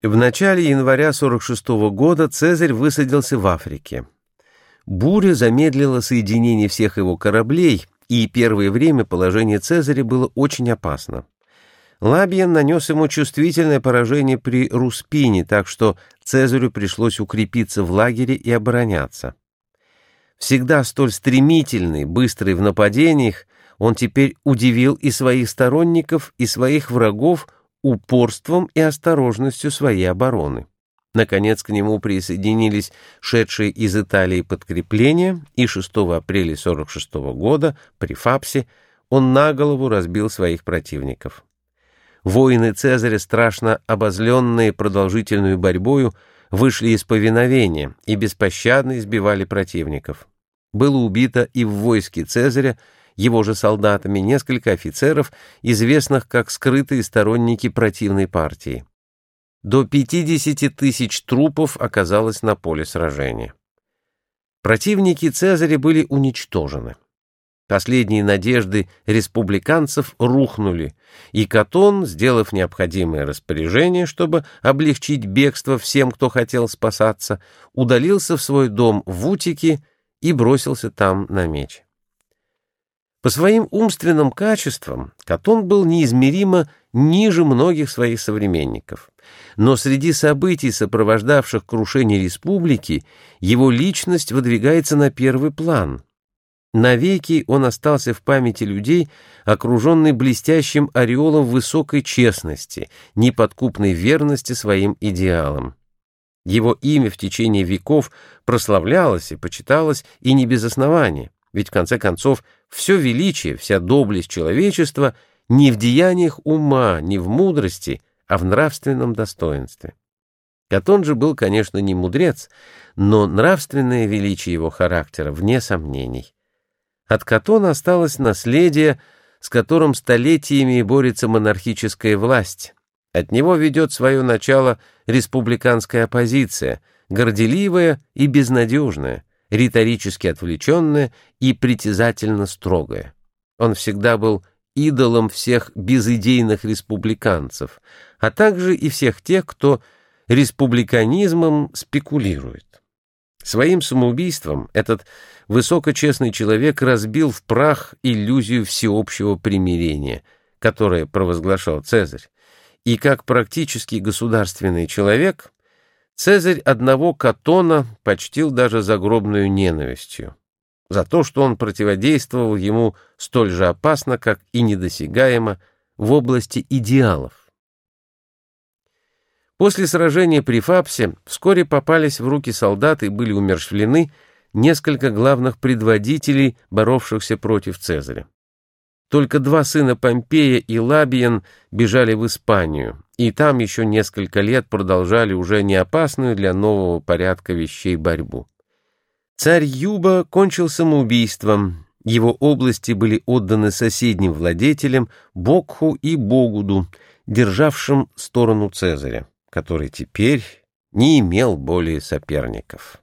В начале января 46 года Цезарь высадился в Африке. Буря замедлила соединение всех его кораблей, и первое время положение Цезаря было очень опасно. Лабиен нанес ему чувствительное поражение при Руспине, так что Цезарю пришлось укрепиться в лагере и обороняться. Всегда столь стремительный, быстрый в нападениях, он теперь удивил и своих сторонников, и своих врагов упорством и осторожностью своей обороны. Наконец к нему присоединились шедшие из Италии подкрепления, и 6 апреля 46 года при Фапсе он на голову разбил своих противников. Воины Цезаря, страшно обозленные продолжительную борьбою, вышли из повиновения и беспощадно избивали противников. Было убито и в войске Цезаря его же солдатами несколько офицеров, известных как скрытые сторонники противной партии. До 50 тысяч трупов оказалось на поле сражения. Противники Цезаря были уничтожены. Последние надежды республиканцев рухнули, и Катон, сделав необходимое распоряжение, чтобы облегчить бегство всем, кто хотел спасаться, удалился в свой дом в Утике и бросился там на меч. По своим умственным качествам Катон был неизмеримо ниже многих своих современников. Но среди событий, сопровождавших крушение республики, его личность выдвигается на первый план. Навеки он остался в памяти людей, окруженный блестящим ореолом высокой честности, неподкупной верности своим идеалам. Его имя в течение веков прославлялось и почиталось и не без основания. Ведь, в конце концов, все величие, вся доблесть человечества не в деяниях ума, не в мудрости, а в нравственном достоинстве. Катон же был, конечно, не мудрец, но нравственное величие его характера вне сомнений. От Катона осталось наследие, с которым столетиями борется монархическая власть. От него ведет свое начало республиканская оппозиция, горделивая и безнадежная риторически отвлеченное и притязательно строгое. Он всегда был идолом всех безидейных республиканцев, а также и всех тех, кто республиканизмом спекулирует. Своим самоубийством этот высокочестный человек разбил в прах иллюзию всеобщего примирения, которое провозглашал Цезарь, и как практически государственный человек Цезарь одного Катона почтил даже загробную ненавистью за то, что он противодействовал ему столь же опасно, как и недосягаемо в области идеалов. После сражения при Фапсе вскоре попались в руки солдат и были умершвлены несколько главных предводителей, боровшихся против Цезаря. Только два сына Помпея и Лабиен бежали в Испанию, и там еще несколько лет продолжали уже не опасную для нового порядка вещей борьбу. Царь Юба кончил самоубийством, его области были отданы соседним владетелям Бокху и Богуду, державшим сторону Цезаря, который теперь не имел более соперников.